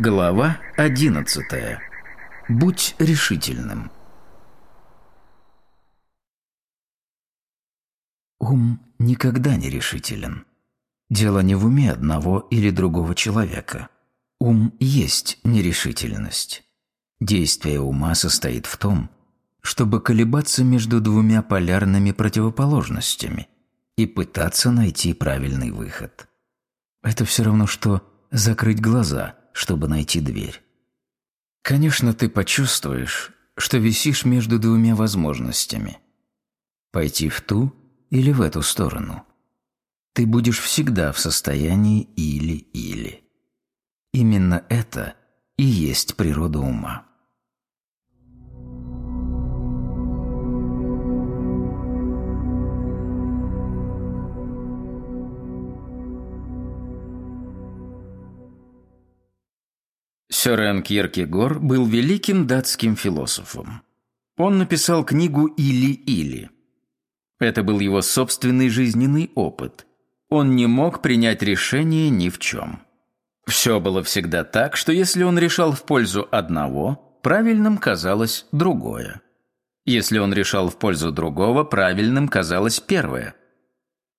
Глава 11. Будь решительным. Ум никогда не решителен. Дело не в уме одного или другого человека. Ум есть нерешительность. Действие ума состоит в том, чтобы колебаться между двумя полярными противоположностями и пытаться найти правильный выход. Это все равно, что закрыть глаза, чтобы найти дверь. Конечно, ты почувствуешь, что висишь между двумя возможностями. Пойти в ту или в эту сторону. Ты будешь всегда в состоянии или-или. Именно это и есть природа ума. Сёрен Кьеркегор был великим датским философом. Он написал книгу «Или-или». Это был его собственный жизненный опыт. Он не мог принять решение ни в чем. Все было всегда так, что если он решал в пользу одного, правильным казалось другое. Если он решал в пользу другого, правильным казалось первое.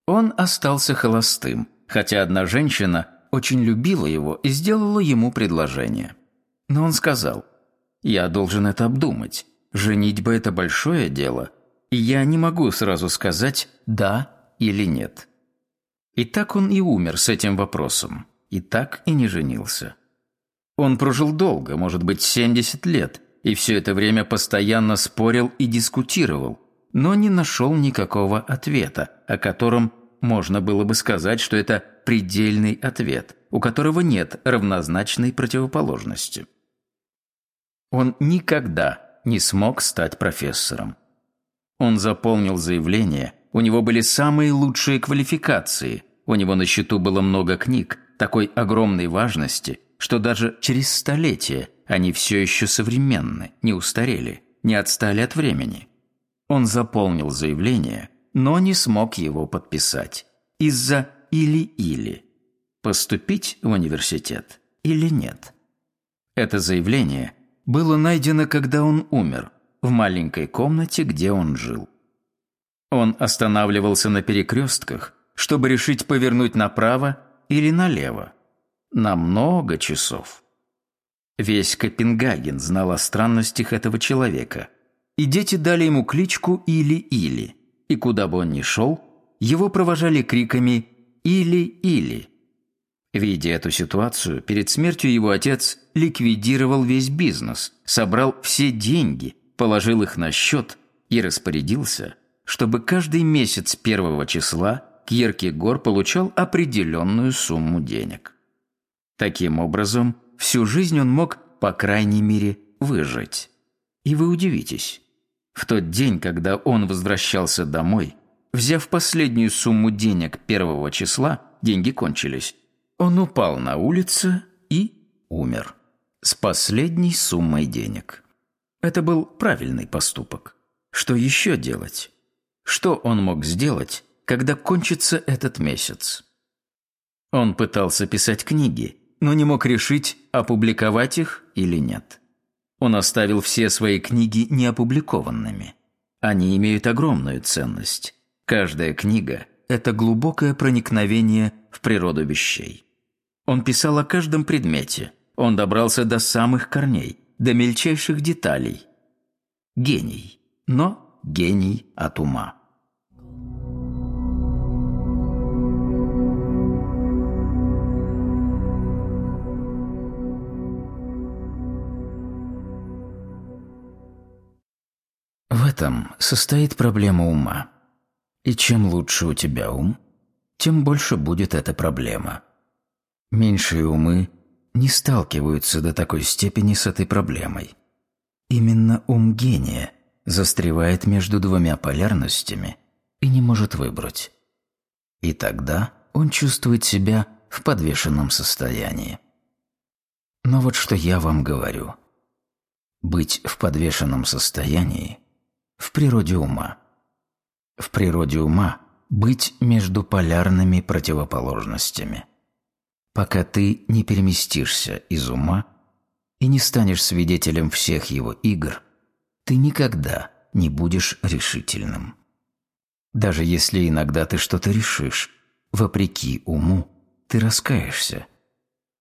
Он остался холостым, хотя одна женщина очень любила его и сделала ему предложение. Но он сказал, «Я должен это обдумать. Женитьба – это большое дело, и я не могу сразу сказать «да» или «нет». И так он и умер с этим вопросом, и так и не женился. Он прожил долго, может быть, 70 лет, и все это время постоянно спорил и дискутировал, но не нашел никакого ответа, о котором можно было бы сказать, что это предельный ответ, у которого нет равнозначной противоположности. Он никогда не смог стать профессором. Он заполнил заявление, у него были самые лучшие квалификации, у него на счету было много книг, такой огромной важности, что даже через столетия они все еще современны, не устарели, не отстали от времени. Он заполнил заявление, но не смог его подписать. Из-за или-или. Поступить в университет или нет. Это заявление было найдено, когда он умер, в маленькой комнате, где он жил. Он останавливался на перекрестках, чтобы решить повернуть направо или налево. На много часов. Весь Копенгаген знал о странностях этого человека, и дети дали ему кличку Или-Или, и куда бы он ни шел, его провожали криками «Или-Или». Видя эту ситуацию, перед смертью его отец ликвидировал весь бизнес, собрал все деньги, положил их на счет и распорядился, чтобы каждый месяц первого числа Кьеркегор получал определенную сумму денег. Таким образом, всю жизнь он мог, по крайней мере, выжить. И вы удивитесь. В тот день, когда он возвращался домой, взяв последнюю сумму денег первого числа, деньги кончились, он упал на улице и умер. С последней суммой денег. Это был правильный поступок. Что еще делать? Что он мог сделать, когда кончится этот месяц? Он пытался писать книги, но не мог решить, опубликовать их или нет. Он оставил все свои книги неопубликованными. Они имеют огромную ценность. Каждая книга – это глубокое проникновение в природу вещей. Он писал о каждом предмете. Он добрался до самых корней, до мельчайших деталей. Гений, но гений от ума. Этом состоит проблема ума. И чем лучше у тебя ум, тем больше будет эта проблема – Меньшие умы не сталкиваются до такой степени с этой проблемой. Именно ум гения застревает между двумя полярностями и не может выбрать. И тогда он чувствует себя в подвешенном состоянии. Но вот что я вам говорю. Быть в подвешенном состоянии в природе ума. В природе ума быть между полярными противоположностями. Пока ты не переместишься из ума и не станешь свидетелем всех его игр, ты никогда не будешь решительным. Даже если иногда ты что-то решишь, вопреки уму, ты раскаешься,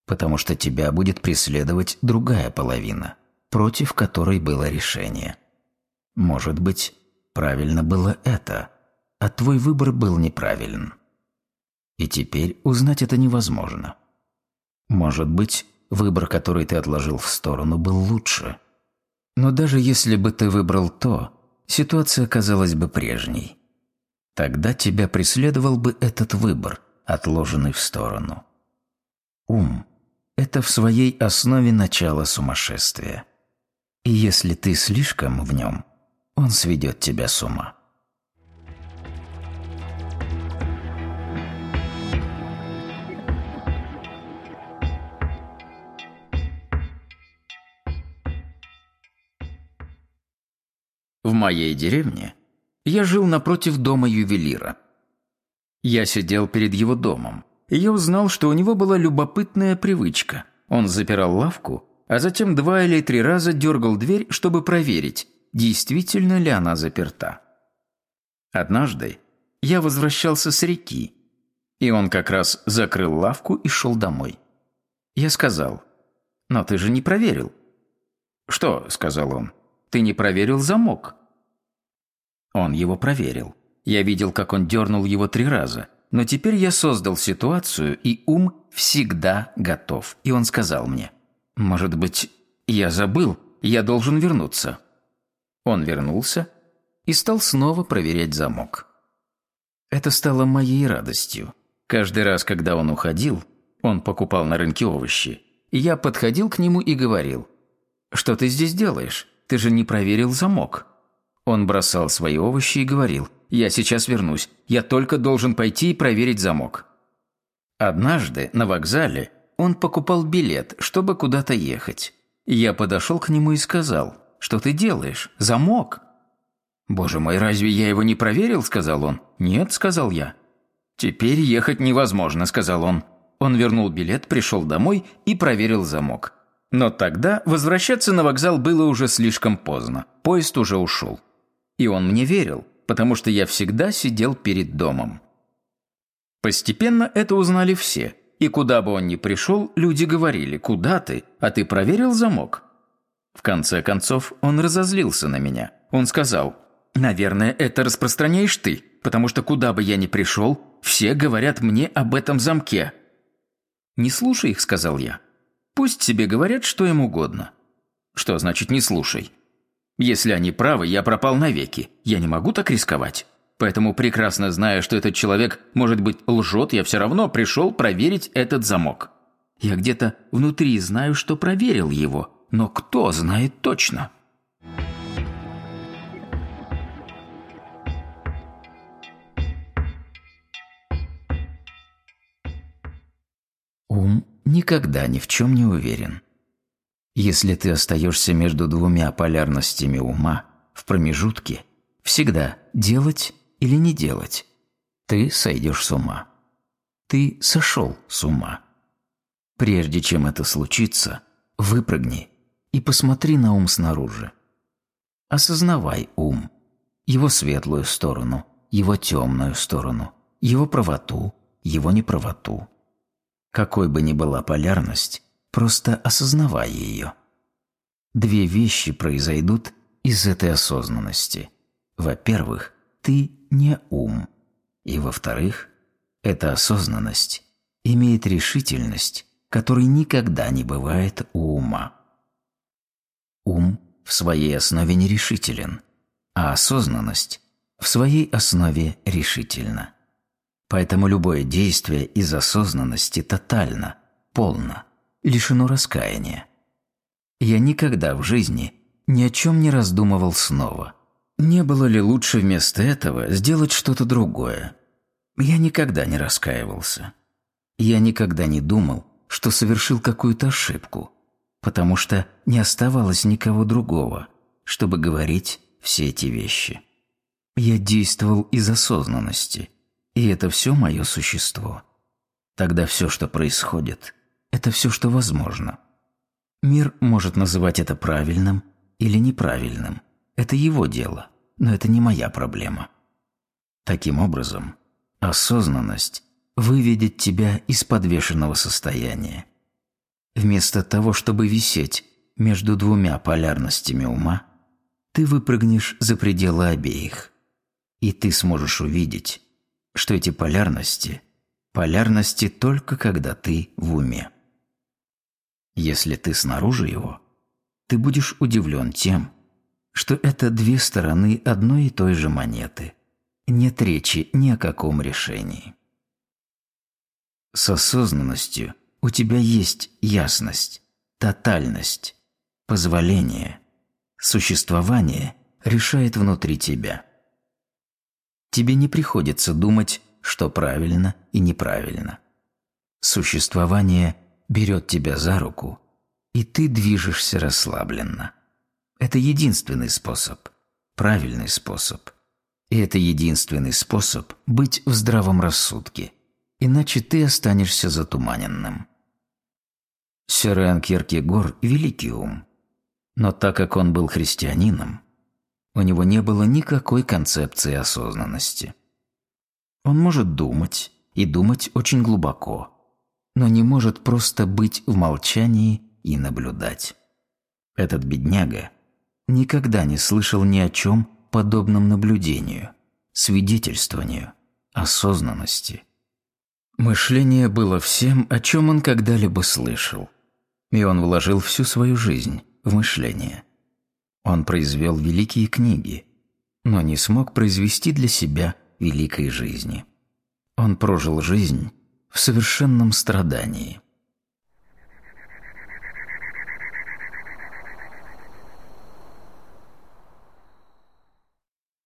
потому что тебя будет преследовать другая половина, против которой было решение. Может быть, правильно было это, а твой выбор был неправилен. И теперь узнать это невозможно. Может быть, выбор, который ты отложил в сторону, был лучше. Но даже если бы ты выбрал то, ситуация казалась бы прежней. Тогда тебя преследовал бы этот выбор, отложенный в сторону. Ум – это в своей основе начало сумасшествия. И если ты слишком в нем, он сведет тебя с ума. В моей деревне я жил напротив дома ювелира. Я сидел перед его домом, и я узнал, что у него была любопытная привычка. Он запирал лавку, а затем два или три раза дергал дверь, чтобы проверить, действительно ли она заперта. Однажды я возвращался с реки, и он как раз закрыл лавку и шел домой. Я сказал, «Но ты же не проверил». «Что?» – сказал он. «Ты не проверил замок». Он его проверил. Я видел, как он дернул его три раза. Но теперь я создал ситуацию, и ум всегда готов. И он сказал мне, «Может быть, я забыл, я должен вернуться». Он вернулся и стал снова проверять замок. Это стало моей радостью. Каждый раз, когда он уходил, он покупал на рынке овощи, и я подходил к нему и говорил, «Что ты здесь делаешь? Ты же не проверил замок». Он бросал свои овощи и говорил, «Я сейчас вернусь. Я только должен пойти и проверить замок». Однажды на вокзале он покупал билет, чтобы куда-то ехать. Я подошел к нему и сказал, «Что ты делаешь? Замок!» «Боже мой, разве я его не проверил?» – сказал он. «Нет», – сказал я. «Теперь ехать невозможно», – сказал он. Он вернул билет, пришел домой и проверил замок. Но тогда возвращаться на вокзал было уже слишком поздно. Поезд уже ушел. И он мне верил, потому что я всегда сидел перед домом. Постепенно это узнали все, и куда бы он ни пришел, люди говорили «Куда ты? А ты проверил замок?» В конце концов, он разозлился на меня. Он сказал «Наверное, это распространяешь ты, потому что куда бы я ни пришел, все говорят мне об этом замке». «Не слушай их», — сказал я. «Пусть себе говорят, что им угодно». «Что значит «не слушай»?» Если они правы, я пропал навеки. Я не могу так рисковать. Поэтому, прекрасно зная, что этот человек, может быть, лжет, я все равно пришел проверить этот замок. Я где-то внутри знаю, что проверил его, но кто знает точно?» Ум никогда ни в чем не уверен. Если ты остаешься между двумя полярностями ума, в промежутке, всегда делать или не делать, ты сойдешь с ума. Ты сошел с ума. Прежде чем это случится, выпрыгни и посмотри на ум снаружи. Осознавай ум, его светлую сторону, его темную сторону, его правоту, его неправоту. Какой бы ни была полярность, просто осознавая ее. Две вещи произойдут из этой осознанности. Во-первых, ты не ум. И во-вторых, эта осознанность имеет решительность, которой никогда не бывает у ума. Ум в своей основе нерешителен, а осознанность в своей основе решительна. Поэтому любое действие из осознанности тотально, полно лишено раскаяния. Я никогда в жизни ни о чем не раздумывал снова. Не было ли лучше вместо этого сделать что-то другое? Я никогда не раскаивался. Я никогда не думал, что совершил какую-то ошибку, потому что не оставалось никого другого, чтобы говорить все эти вещи. Я действовал из осознанности, и это все мое существо. тогда все, что происходит, это все, что возможно. Мир может называть это правильным или неправильным. Это его дело, но это не моя проблема. Таким образом, осознанность выведет тебя из подвешенного состояния. Вместо того, чтобы висеть между двумя полярностями ума, ты выпрыгнешь за пределы обеих, и ты сможешь увидеть, что эти полярности – полярности только когда ты в уме. Если ты снаружи его, ты будешь удивлен тем, что это две стороны одной и той же монеты. Нет речи ни о каком решении. С осознанностью у тебя есть ясность, тотальность, позволение. Существование решает внутри тебя. Тебе не приходится думать, что правильно и неправильно. Существование берет тебя за руку, и ты движешься расслабленно. Это единственный способ, правильный способ. И это единственный способ быть в здравом рассудке, иначе ты останешься затуманенным. Сёрен Кierкегор – великий ум, но так как он был христианином, у него не было никакой концепции осознанности. Он может думать, и думать очень глубоко, но не может просто быть в молчании и наблюдать. Этот бедняга никогда не слышал ни о чем подобном наблюдению, свидетельствованию, осознанности. Мышление было всем, о чем он когда-либо слышал, и он вложил всю свою жизнь в мышление. Он произвел великие книги, но не смог произвести для себя великой жизни. Он прожил жизнь в совершенном страдании –